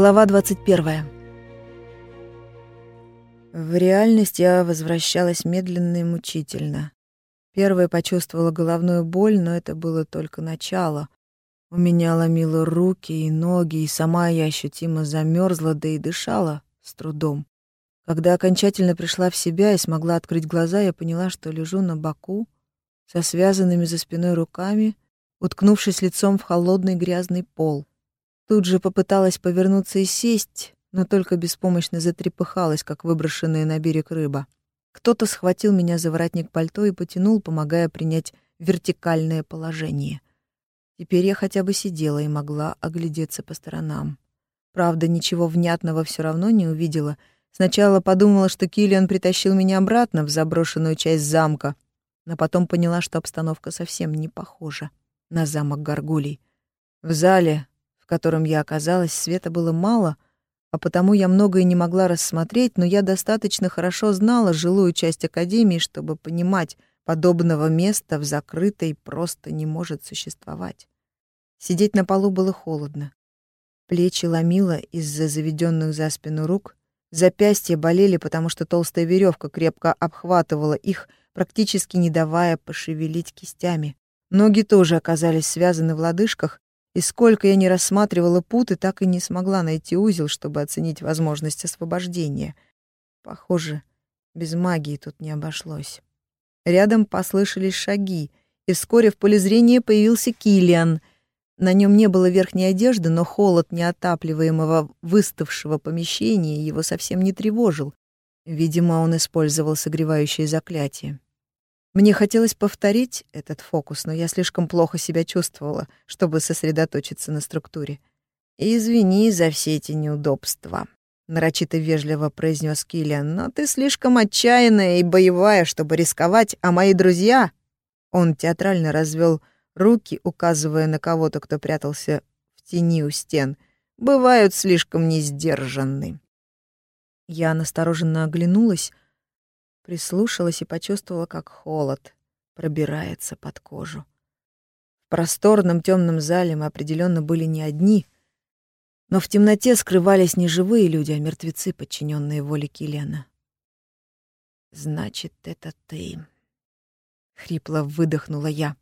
Глава 21. В реальность я возвращалась медленно и мучительно. Первая почувствовала головную боль, но это было только начало. У меня ломило руки и ноги, и сама я ощутимо замерзла, да и дышала с трудом. Когда окончательно пришла в себя и смогла открыть глаза, я поняла, что лежу на боку, со связанными за спиной руками, уткнувшись лицом в холодный грязный пол. Тут же попыталась повернуться и сесть, но только беспомощно затрепыхалась, как выброшенная на берег рыба. Кто-то схватил меня за воротник пальто и потянул, помогая принять вертикальное положение. Теперь я хотя бы сидела и могла оглядеться по сторонам. Правда, ничего внятного все равно не увидела. Сначала подумала, что Киллиан притащил меня обратно в заброшенную часть замка, но потом поняла, что обстановка совсем не похожа на замок Гаргулей. В зале котором я оказалась, света было мало, а потому я многое не могла рассмотреть, но я достаточно хорошо знала жилую часть Академии, чтобы понимать, подобного места в закрытой просто не может существовать. Сидеть на полу было холодно. Плечи ломило из-за заведенных за спину рук, запястья болели, потому что толстая веревка крепко обхватывала их, практически не давая пошевелить кистями. Ноги тоже оказались связаны в лодыжках, и сколько я не рассматривала путы, так и не смогла найти узел, чтобы оценить возможность освобождения. Похоже, без магии тут не обошлось. Рядом послышались шаги, и вскоре в поле зрения появился Килиан. На нем не было верхней одежды, но холод неотапливаемого выставшего помещения его совсем не тревожил. Видимо, он использовал согревающее заклятие. Мне хотелось повторить этот фокус, но я слишком плохо себя чувствовала, чтобы сосредоточиться на структуре. «Извини за все эти неудобства», — нарочито вежливо произнес Киллиан, «но ты слишком отчаянная и боевая, чтобы рисковать, а мои друзья...» Он театрально развел руки, указывая на кого-то, кто прятался в тени у стен, бывают слишком несдержанны. Я настороженно оглянулась, Прислушалась и почувствовала, как холод пробирается под кожу. В просторном темном зале мы определенно были не одни, но в темноте скрывались не живые люди, а мертвецы, подчиненные воле Килена. «Значит, это ты», — хрипло выдохнула я.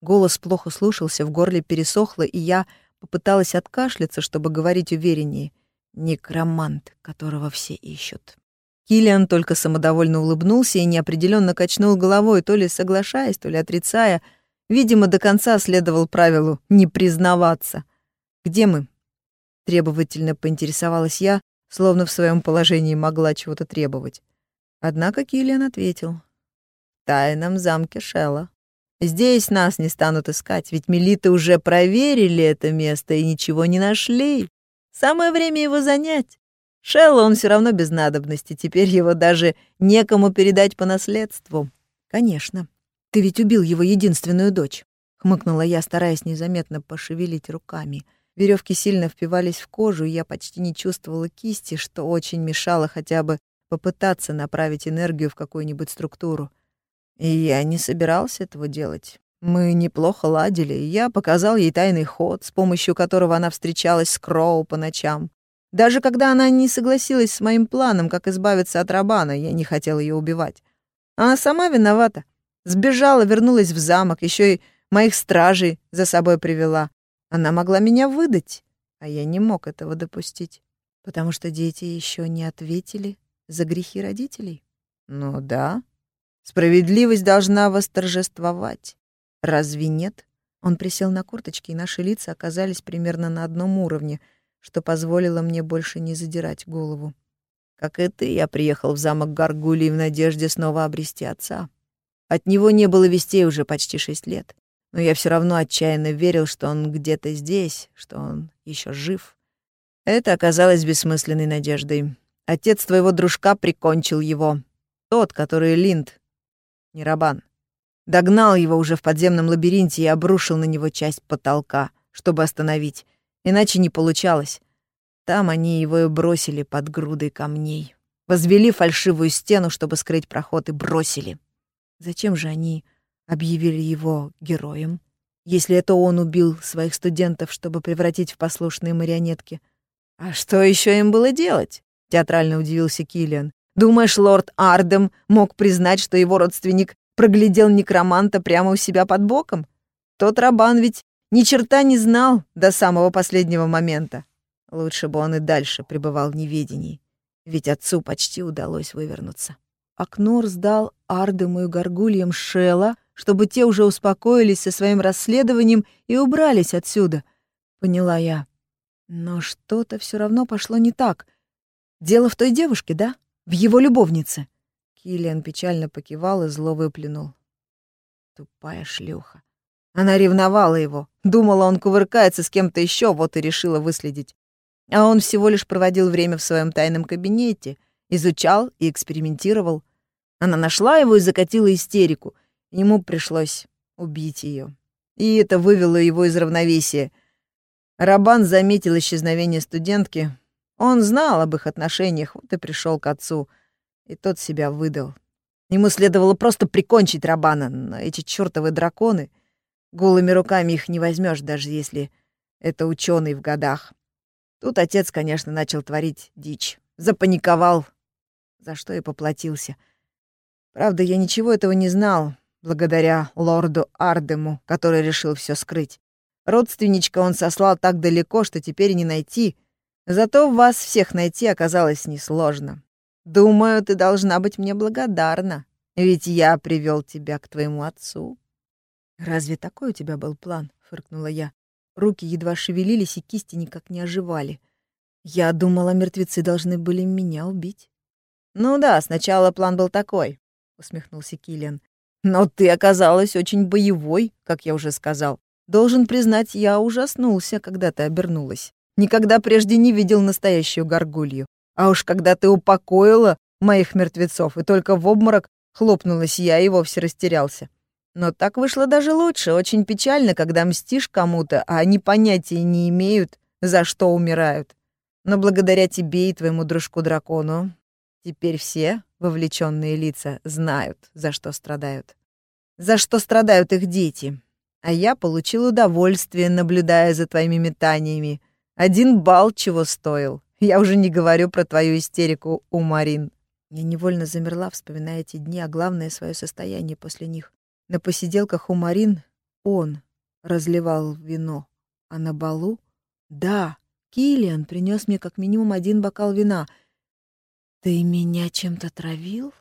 Голос плохо слушался, в горле пересохло, и я попыталась откашляться, чтобы говорить увереннее. Некромант, которого все ищут. Киллиан только самодовольно улыбнулся и неопределенно качнул головой, то ли соглашаясь, то ли отрицая. Видимо, до конца следовал правилу «не признаваться». «Где мы?» — требовательно поинтересовалась я, словно в своем положении могла чего-то требовать. Однако Киллиан ответил. «В тайном замке Шелла. Здесь нас не станут искать, ведь милиты уже проверили это место и ничего не нашли. Самое время его занять. Шелла он все равно без надобности, теперь его даже некому передать по наследству. Конечно. Ты ведь убил его единственную дочь, хмыкнула я, стараясь незаметно пошевелить руками. Веревки сильно впивались в кожу, и я почти не чувствовала кисти, что очень мешало хотя бы попытаться направить энергию в какую-нибудь структуру. И я не собирался этого делать. Мы неплохо ладили, и я показал ей тайный ход, с помощью которого она встречалась с Кроу по ночам. Даже когда она не согласилась с моим планом, как избавиться от Рабана, я не хотел ее убивать. Она сама виновата. Сбежала, вернулась в замок, еще и моих стражей за собой привела. Она могла меня выдать, а я не мог этого допустить, потому что дети еще не ответили за грехи родителей. Ну да, справедливость должна восторжествовать. Разве нет? Он присел на курточки, и наши лица оказались примерно на одном уровне — что позволило мне больше не задирать голову. Как и ты, я приехал в замок Гаргулий в надежде снова обрести отца. От него не было вестей уже почти шесть лет, но я все равно отчаянно верил, что он где-то здесь, что он еще жив. Это оказалось бессмысленной надеждой. Отец твоего дружка прикончил его. Тот, который Линд, не Рабан. Догнал его уже в подземном лабиринте и обрушил на него часть потолка, чтобы остановить. Иначе не получалось. Там они его и бросили под грудой камней. Возвели фальшивую стену, чтобы скрыть проход, и бросили. Зачем же они объявили его героем? Если это он убил своих студентов, чтобы превратить в послушные марионетки. «А что еще им было делать?» — театрально удивился Киллиан. «Думаешь, лорд Ардем мог признать, что его родственник проглядел некроманта прямо у себя под боком? Тот рабан ведь ни черта не знал до самого последнего момента. Лучше бы он и дальше пребывал в неведении, ведь отцу почти удалось вывернуться. Акнур сдал Ардему и Горгульям Шела, чтобы те уже успокоились со своим расследованием и убрались отсюда, поняла я. Но что-то все равно пошло не так. Дело в той девушке, да? В его любовнице. Киллиан печально покивал и зло выплюнул. Тупая шлюха. Она ревновала его, думала, он кувыркается с кем-то еще, вот и решила выследить. А он всего лишь проводил время в своем тайном кабинете, изучал и экспериментировал. Она нашла его и закатила истерику. Ему пришлось убить ее. И это вывело его из равновесия. Рабан заметил исчезновение студентки. Он знал об их отношениях, вот и пришел к отцу. И тот себя выдал. Ему следовало просто прикончить Рабана, но эти чертовы драконы... Голыми руками их не возьмешь, даже если это ученый в годах. Тут отец, конечно, начал творить дичь. Запаниковал, за что и поплатился. Правда, я ничего этого не знал, благодаря лорду Ардему, который решил все скрыть. Родственничка он сослал так далеко, что теперь не найти. Зато вас всех найти оказалось несложно. Думаю, ты должна быть мне благодарна, ведь я привел тебя к твоему отцу. Разве такой у тебя был план? фыркнула я. Руки едва шевелились, и кисти никак не оживали. Я думала, мертвецы должны были меня убить. Ну да, сначала план был такой, усмехнулся Киллиан. Но ты оказалась очень боевой, как я уже сказал. Должен признать, я ужаснулся, когда ты обернулась. Никогда прежде не видел настоящую горгулью. А уж когда ты упокоила моих мертвецов, и только в обморок хлопнулась я и вовсе растерялся. Но так вышло даже лучше. Очень печально, когда мстишь кому-то, а они понятия не имеют, за что умирают. Но благодаря тебе и твоему дружку-дракону теперь все вовлеченные лица знают, за что страдают. За что страдают их дети а я получил удовольствие, наблюдая за твоими метаниями. Один балл чего стоил. Я уже не говорю про твою истерику у Марин. Я невольно замерла, вспоминая эти дни, а главное — свое состояние после них. На посиделках у Марин он разливал вино, а на балу — да, Киллиан принес мне как минимум один бокал вина. «Ты меня чем-то травил?»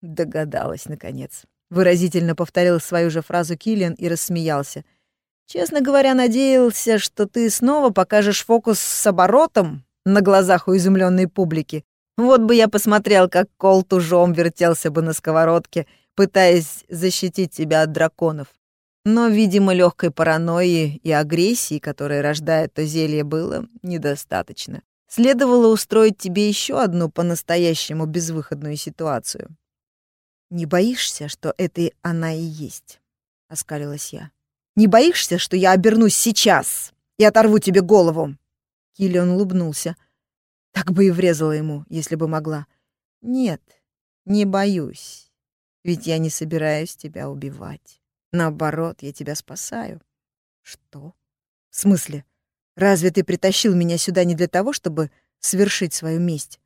Догадалась, наконец. Выразительно повторил свою же фразу Киллиан и рассмеялся. Честно говоря, надеялся, что ты снова покажешь фокус с оборотом на глазах у изумленной публики. Вот бы я посмотрел, как Кол тужом вертелся бы на сковородке, пытаясь защитить тебя от драконов. Но, видимо, легкой паранойи и агрессии, которая рождает то зелье, было недостаточно. Следовало устроить тебе еще одну по-настоящему безвыходную ситуацию. «Не боишься, что это она и есть?» — оскалилась я. «Не боишься, что я обернусь сейчас и оторву тебе голову?» Киллиан улыбнулся. Так бы и врезала ему, если бы могла. «Нет, не боюсь, ведь я не собираюсь тебя убивать. Наоборот, я тебя спасаю». «Что? В смысле? Разве ты притащил меня сюда не для того, чтобы свершить свою месть?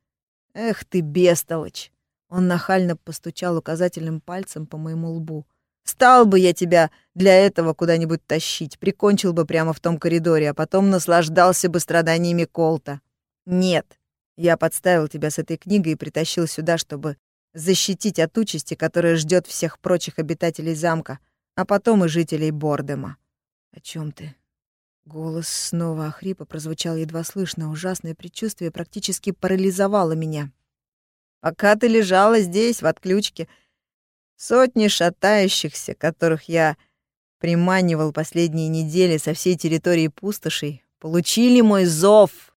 Эх ты, бестолочь!» Он нахально постучал указательным пальцем по моему лбу. «Стал бы я тебя для этого куда-нибудь тащить, прикончил бы прямо в том коридоре, а потом наслаждался бы страданиями Колта. Нет, я подставил тебя с этой книгой и притащил сюда, чтобы защитить от участи, которая ждет всех прочих обитателей замка, а потом и жителей Бордема». «О чем ты?» Голос снова охрипа прозвучал едва слышно. Ужасное предчувствие практически парализовало меня. Пока ты лежала здесь, в отключке, сотни шатающихся, которых я приманивал последние недели со всей территории пустошей, получили мой зов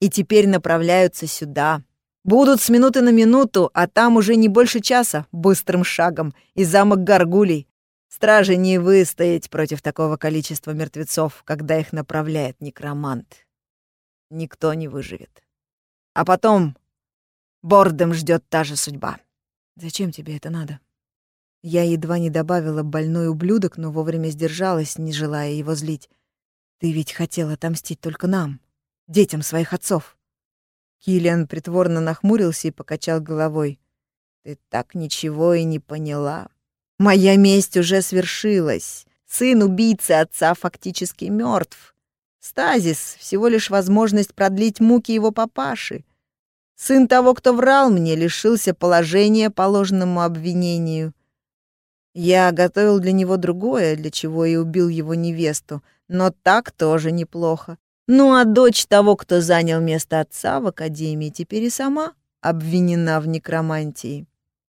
и теперь направляются сюда. Будут с минуты на минуту, а там уже не больше часа, быстрым шагом, и замок Гаргулей. Стражи не выстоять против такого количества мертвецов, когда их направляет некромант. Никто не выживет. А потом Бордом ждет та же судьба. Зачем тебе это надо? Я едва не добавила больной ублюдок, но вовремя сдержалась, не желая его злить. Ты ведь хотела отомстить только нам. детям своих отцов. Киллиан притворно нахмурился и покачал головой. «Ты так ничего и не поняла. Моя месть уже свершилась. Сын убийцы отца фактически мертв. Стазис — всего лишь возможность продлить муки его папаши. Сын того, кто врал мне, лишился положения по ложному обвинению. Я готовил для него другое, для чего и убил его невесту, но так тоже неплохо. Ну а дочь того, кто занял место отца в академии, теперь и сама обвинена в некромантии.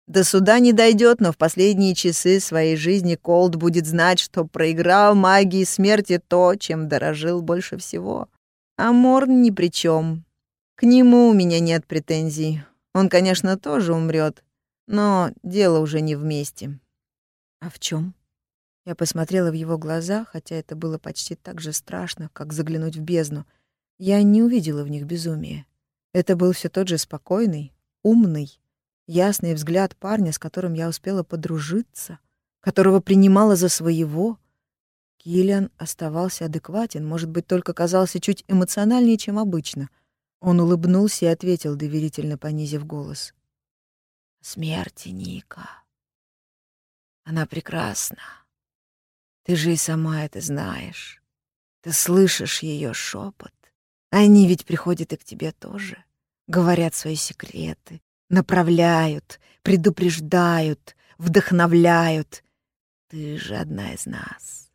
До суда не дойдет, но в последние часы своей жизни Колд будет знать, что проиграл магии смерти то, чем дорожил больше всего. А Морн ни при чем. К нему у меня нет претензий. Он, конечно, тоже умрет, но дело уже не вместе. А в чем? Я посмотрела в его глаза, хотя это было почти так же страшно, как заглянуть в бездну. Я не увидела в них безумия. Это был все тот же спокойный, умный, ясный взгляд парня, с которым я успела подружиться, которого принимала за своего. Киллиан оставался адекватен, может быть, только казался чуть эмоциональнее, чем обычно. Он улыбнулся и ответил, доверительно понизив голос. «Смерти, Ника. Она прекрасна. Ты же и сама это знаешь. Ты слышишь ее шепот. Они ведь приходят и к тебе тоже. Говорят свои секреты, направляют, предупреждают, вдохновляют. Ты же одна из нас.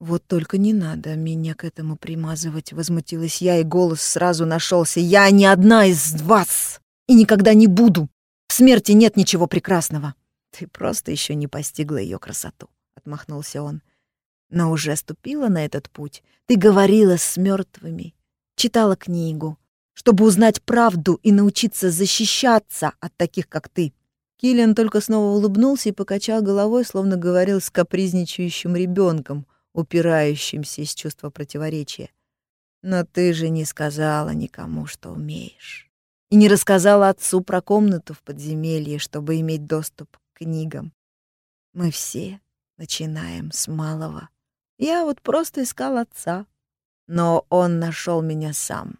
Вот только не надо меня к этому примазывать, возмутилась я, и голос сразу нашелся. Я не одна из вас и никогда не буду. В смерти нет ничего прекрасного. Ты просто еще не постигла ее красоту. — отмахнулся он. «Но уже ступила на этот путь. Ты говорила с мертвыми, читала книгу, чтобы узнать правду и научиться защищаться от таких, как ты». Киллиан только снова улыбнулся и покачал головой, словно говорил с капризничающим ребенком, упирающимся из чувства противоречия. «Но ты же не сказала никому, что умеешь. И не рассказала отцу про комнату в подземелье, чтобы иметь доступ к книгам. Мы все Начинаем с малого. Я вот просто искал отца, но он нашел меня сам.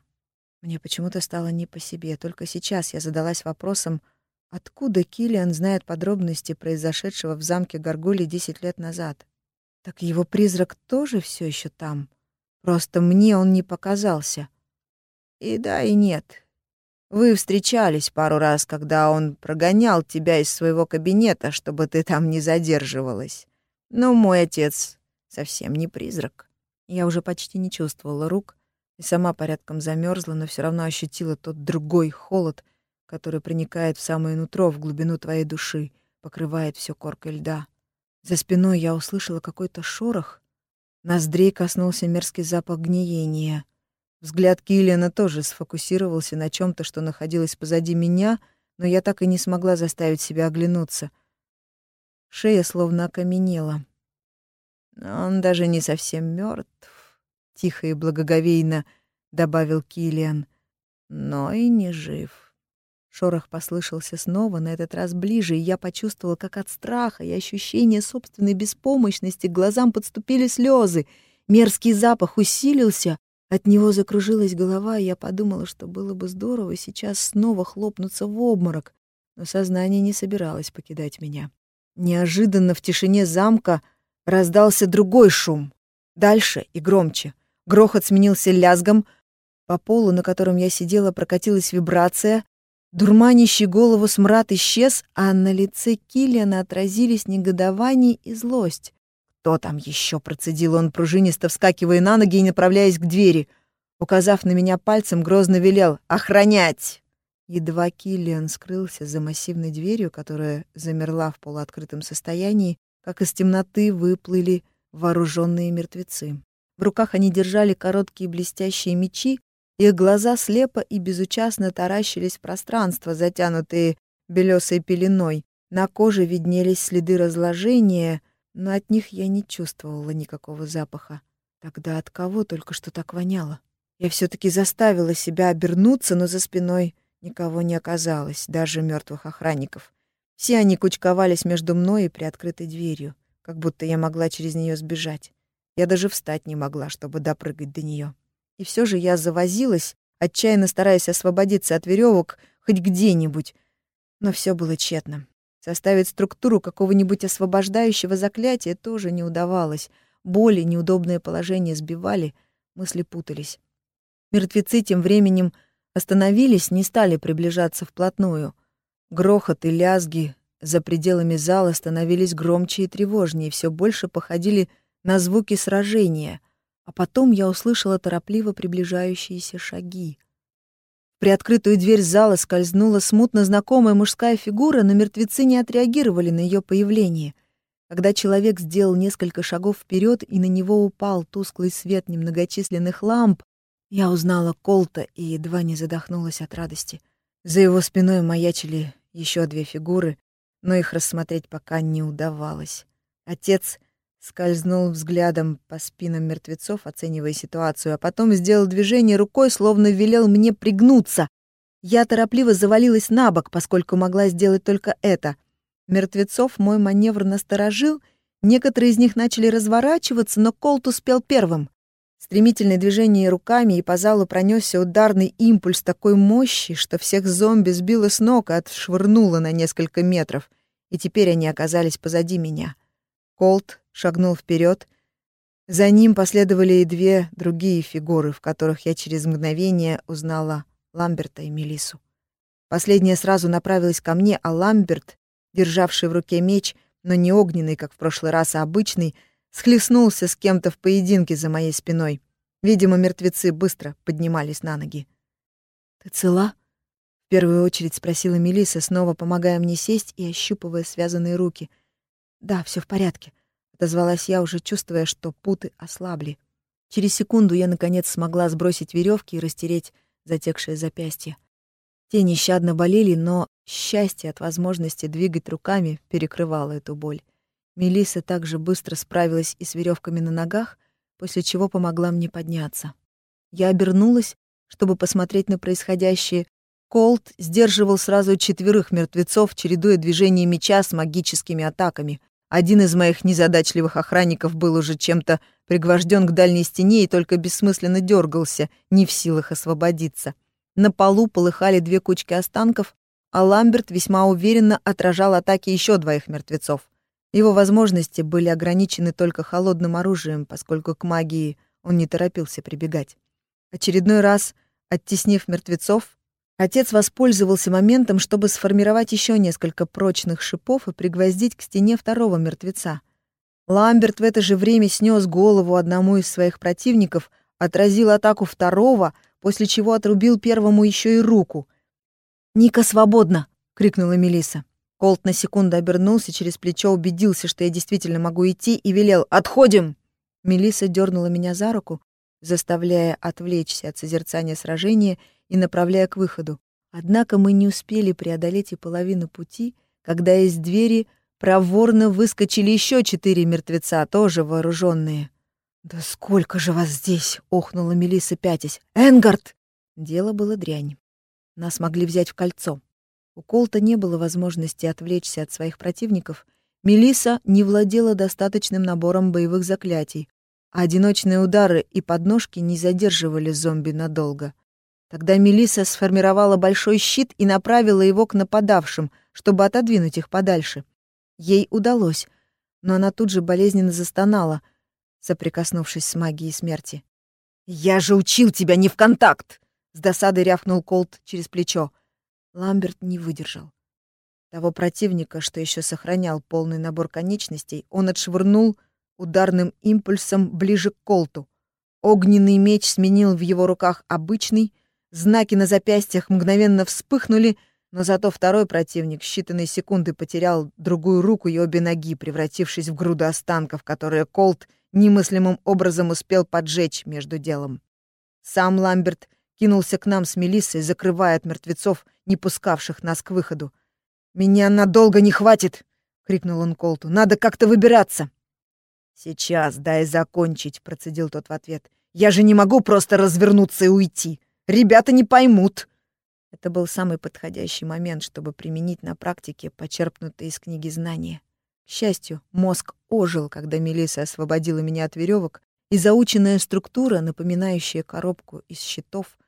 Мне почему-то стало не по себе. Только сейчас я задалась вопросом, откуда Килиан знает подробности произошедшего в замке Гаргули десять лет назад. Так его призрак тоже все еще там. Просто мне он не показался. И да, и нет. Вы встречались пару раз, когда он прогонял тебя из своего кабинета, чтобы ты там не задерживалась. Но мой отец совсем не призрак. Я уже почти не чувствовала рук и сама порядком замерзла, но все равно ощутила тот другой холод, который проникает в самое нутро, в глубину твоей души, покрывает все коркой льда. За спиной я услышала какой-то шорох. Ноздрей коснулся мерзкий запах гниения. Взгляд Киллиана тоже сфокусировался на чем то что находилось позади меня, но я так и не смогла заставить себя оглянуться — Шея словно окаменела. Он даже не совсем мертв, тихо и благоговейно добавил Килиан, но и не жив. Шорох послышался снова, на этот раз ближе, и я почувствовала, как от страха и ощущения собственной беспомощности к глазам подступили слезы. Мерзкий запах усилился, от него закружилась голова, и я подумала, что было бы здорово сейчас снова хлопнуться в обморок, но сознание не собиралось покидать меня. Неожиданно в тишине замка раздался другой шум. Дальше и громче. Грохот сменился лязгом. По полу, на котором я сидела, прокатилась вибрация. Дурманящий голову смрад исчез, а на лице Киллиана отразились негодование и злость. «Кто там еще?» — процедил он, пружинисто вскакивая на ноги и направляясь к двери. Указав на меня пальцем, грозно велел «Охранять!» Едва Киллиан скрылся за массивной дверью, которая замерла в полуоткрытом состоянии, как из темноты выплыли вооруженные мертвецы. В руках они держали короткие блестящие мечи, их глаза слепо и безучастно таращились в пространство, затянутые белесой пеленой. На коже виднелись следы разложения, но от них я не чувствовала никакого запаха. Тогда от кого только что так воняло? Я все таки заставила себя обернуться, но за спиной Никого не оказалось, даже мертвых охранников. Все они кучковались между мной и приоткрытой дверью, как будто я могла через нее сбежать. Я даже встать не могла, чтобы допрыгать до нее. и все же я завозилась, отчаянно стараясь освободиться от веревок хоть где-нибудь. Но все было тщетно. Составить структуру какого-нибудь освобождающего заклятия тоже не удавалось. Боли, неудобное положение сбивали, мысли путались. Мертвецы тем временем остановились, не стали приближаться вплотную. Грохот и лязги за пределами зала становились громче и тревожнее, все больше походили на звуки сражения, а потом я услышала торопливо приближающиеся шаги. В приоткрытую дверь зала скользнула смутно знакомая мужская фигура, но мертвецы не отреагировали на ее появление. Когда человек сделал несколько шагов вперед и на него упал тусклый свет немногочисленных ламп, я узнала Колта и едва не задохнулась от радости. За его спиной маячили еще две фигуры, но их рассмотреть пока не удавалось. Отец скользнул взглядом по спинам мертвецов, оценивая ситуацию, а потом сделал движение рукой, словно велел мне пригнуться. Я торопливо завалилась на бок, поскольку могла сделать только это. Мертвецов мой маневр насторожил, некоторые из них начали разворачиваться, но Колт успел первым. Стремительное движение руками, и по залу пронесся ударный импульс такой мощи, что всех зомби сбило с ног и отшвырнуло на несколько метров, и теперь они оказались позади меня. Колт шагнул вперед. За ним последовали и две другие фигуры, в которых я через мгновение узнала Ламберта и Мелису. Последняя сразу направилась ко мне, а Ламберт, державший в руке меч, но не огненный, как в прошлый раз, а обычный, схлестнулся с кем-то в поединке за моей спиной. Видимо, мертвецы быстро поднимались на ноги. «Ты цела?» — в первую очередь спросила Мелиса, снова помогая мне сесть и ощупывая связанные руки. «Да, все в порядке», — отозвалась я, уже чувствуя, что путы ослабли. Через секунду я, наконец, смогла сбросить веревки и растереть затекшее запястье. Те нещадно болели, но счастье от возможности двигать руками перекрывало эту боль. Мелисса также быстро справилась и с веревками на ногах, после чего помогла мне подняться. Я обернулась, чтобы посмотреть на происходящее. Колт сдерживал сразу четверых мертвецов, чередуя движение меча с магическими атаками. Один из моих незадачливых охранников был уже чем-то пригвожден к дальней стене и только бессмысленно дергался, не в силах освободиться. На полу полыхали две кучки останков, а Ламберт весьма уверенно отражал атаки еще двоих мертвецов. Его возможности были ограничены только холодным оружием, поскольку к магии он не торопился прибегать. Очередной раз, оттеснив мертвецов, отец воспользовался моментом, чтобы сформировать еще несколько прочных шипов и пригвоздить к стене второго мертвеца. Ламберт в это же время снес голову одному из своих противников, отразил атаку второго, после чего отрубил первому еще и руку. «Ника свободна!» — крикнула Мелиса. Колт на секунду обернулся через плечо, убедился, что я действительно могу идти, и велел «Отходим!». Мелисса дернула меня за руку, заставляя отвлечься от созерцания сражения и направляя к выходу. Однако мы не успели преодолеть и половину пути, когда из двери проворно выскочили еще четыре мертвеца, тоже вооруженные. «Да сколько же вас здесь!» — охнула Мелисса пятясь. «Энгард!» Дело было дрянь. Нас могли взять в кольцо. У Колта не было возможности отвлечься от своих противников. Мелиса не владела достаточным набором боевых заклятий, а одиночные удары и подножки не задерживали зомби надолго. Тогда Мелиса сформировала большой щит и направила его к нападавшим, чтобы отодвинуть их подальше. Ей удалось, но она тут же болезненно застонала, соприкоснувшись с магией смерти. «Я же учил тебя не в контакт!» — с досадой рявкнул Колт через плечо. Ламберт не выдержал. Того противника, что еще сохранял полный набор конечностей, он отшвырнул ударным импульсом ближе к колту. Огненный меч сменил в его руках обычный, знаки на запястьях мгновенно вспыхнули, но зато второй противник в считанные секунды потерял другую руку и обе ноги, превратившись в груду останков, которые Колт немыслимым образом успел поджечь между делом. Сам Ламберт кинулся к нам с Мелиссой, закрывая от мертвецов, не пускавших нас к выходу. «Меня надолго не хватит!» — крикнул он Колту. «Надо как-то выбираться!» «Сейчас дай закончить», — процедил тот в ответ. «Я же не могу просто развернуться и уйти. Ребята не поймут». Это был самый подходящий момент, чтобы применить на практике почерпнутые из книги знания. К счастью, мозг ожил, когда Мелисса освободила меня от веревок и заученная структура, напоминающая коробку из щитов,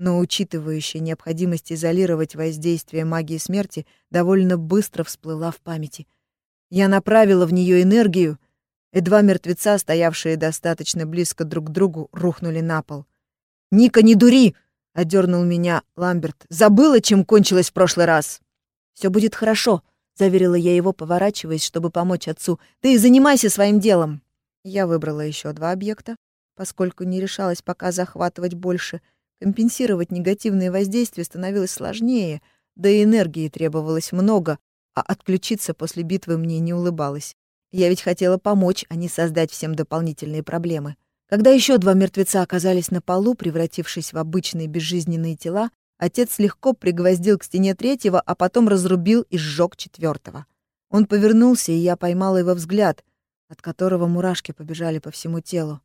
но учитывающая необходимость изолировать воздействие магии смерти, довольно быстро всплыла в памяти. Я направила в нее энергию, и два мертвеца, стоявшие достаточно близко друг к другу, рухнули на пол. «Ника, не дури!» — одернул меня Ламберт. «Забыла, чем кончилось в прошлый раз!» «Все будет хорошо», — заверила я его, поворачиваясь, чтобы помочь отцу. «Ты занимайся своим делом!» Я выбрала еще два объекта, поскольку не решалась пока захватывать больше. Компенсировать негативные воздействия становилось сложнее, да и энергии требовалось много, а отключиться после битвы мне не улыбалось. Я ведь хотела помочь, а не создать всем дополнительные проблемы. Когда еще два мертвеца оказались на полу, превратившись в обычные безжизненные тела, отец легко пригвоздил к стене третьего, а потом разрубил и сжег четвертого. Он повернулся, и я поймала его взгляд, от которого мурашки побежали по всему телу.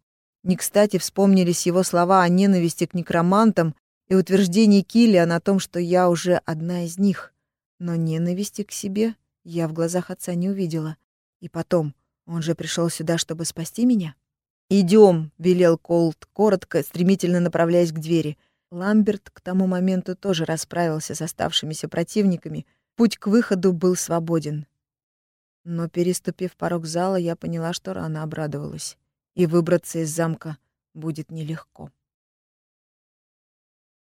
Не кстати вспомнились его слова о ненависти к некромантам и утверждении Киллиан о том, что я уже одна из них. Но ненависти к себе я в глазах отца не увидела. И потом, он же пришел сюда, чтобы спасти меня. Идем, велел Колт, коротко, стремительно направляясь к двери. Ламберт к тому моменту тоже расправился с оставшимися противниками. Путь к выходу был свободен. Но, переступив порог зала, я поняла, что рано обрадовалась. И выбраться из замка будет нелегко.